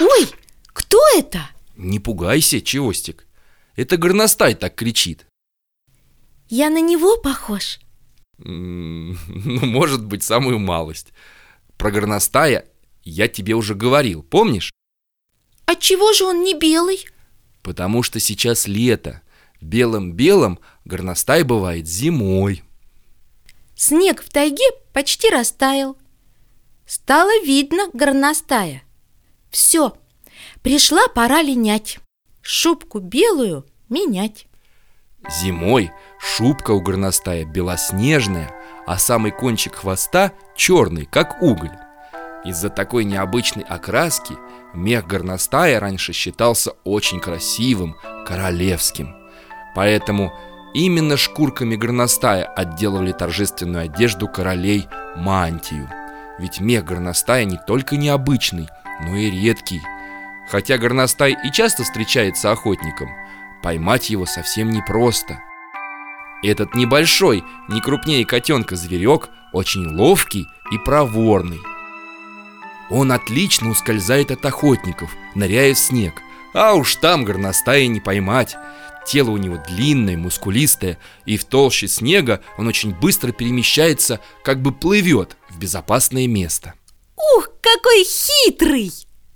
Ой, кто это? Не пугайся, Чевостик Это горностай так кричит Я на него похож? Ну, может быть, самую малость Про горностая я тебе уже говорил, помнишь? А чего же он не белый? Потому что сейчас лето Белым-белым горностай бывает зимой Снег в тайге почти растаял Стало видно горностая Все, пришла пора линять Шубку белую менять Зимой шубка у горностая белоснежная, а самый кончик хвоста черный, как уголь. Из-за такой необычной окраски мех горностая раньше считался очень красивым, королевским. Поэтому именно шкурками горностая отделывали торжественную одежду королей мантию. Ведь мех горностая не только необычный, но и редкий. Хотя горностай и часто встречается охотником, поймать его совсем непросто. Этот небольшой, не крупнее котенка зверек, очень ловкий и проворный. Он отлично ускользает от охотников, ныряя в снег. А уж там горностая не поймать. Тело у него длинное, мускулистое, и в толще снега он очень быстро перемещается, как бы плывет в безопасное место. Ух, какой хитрый!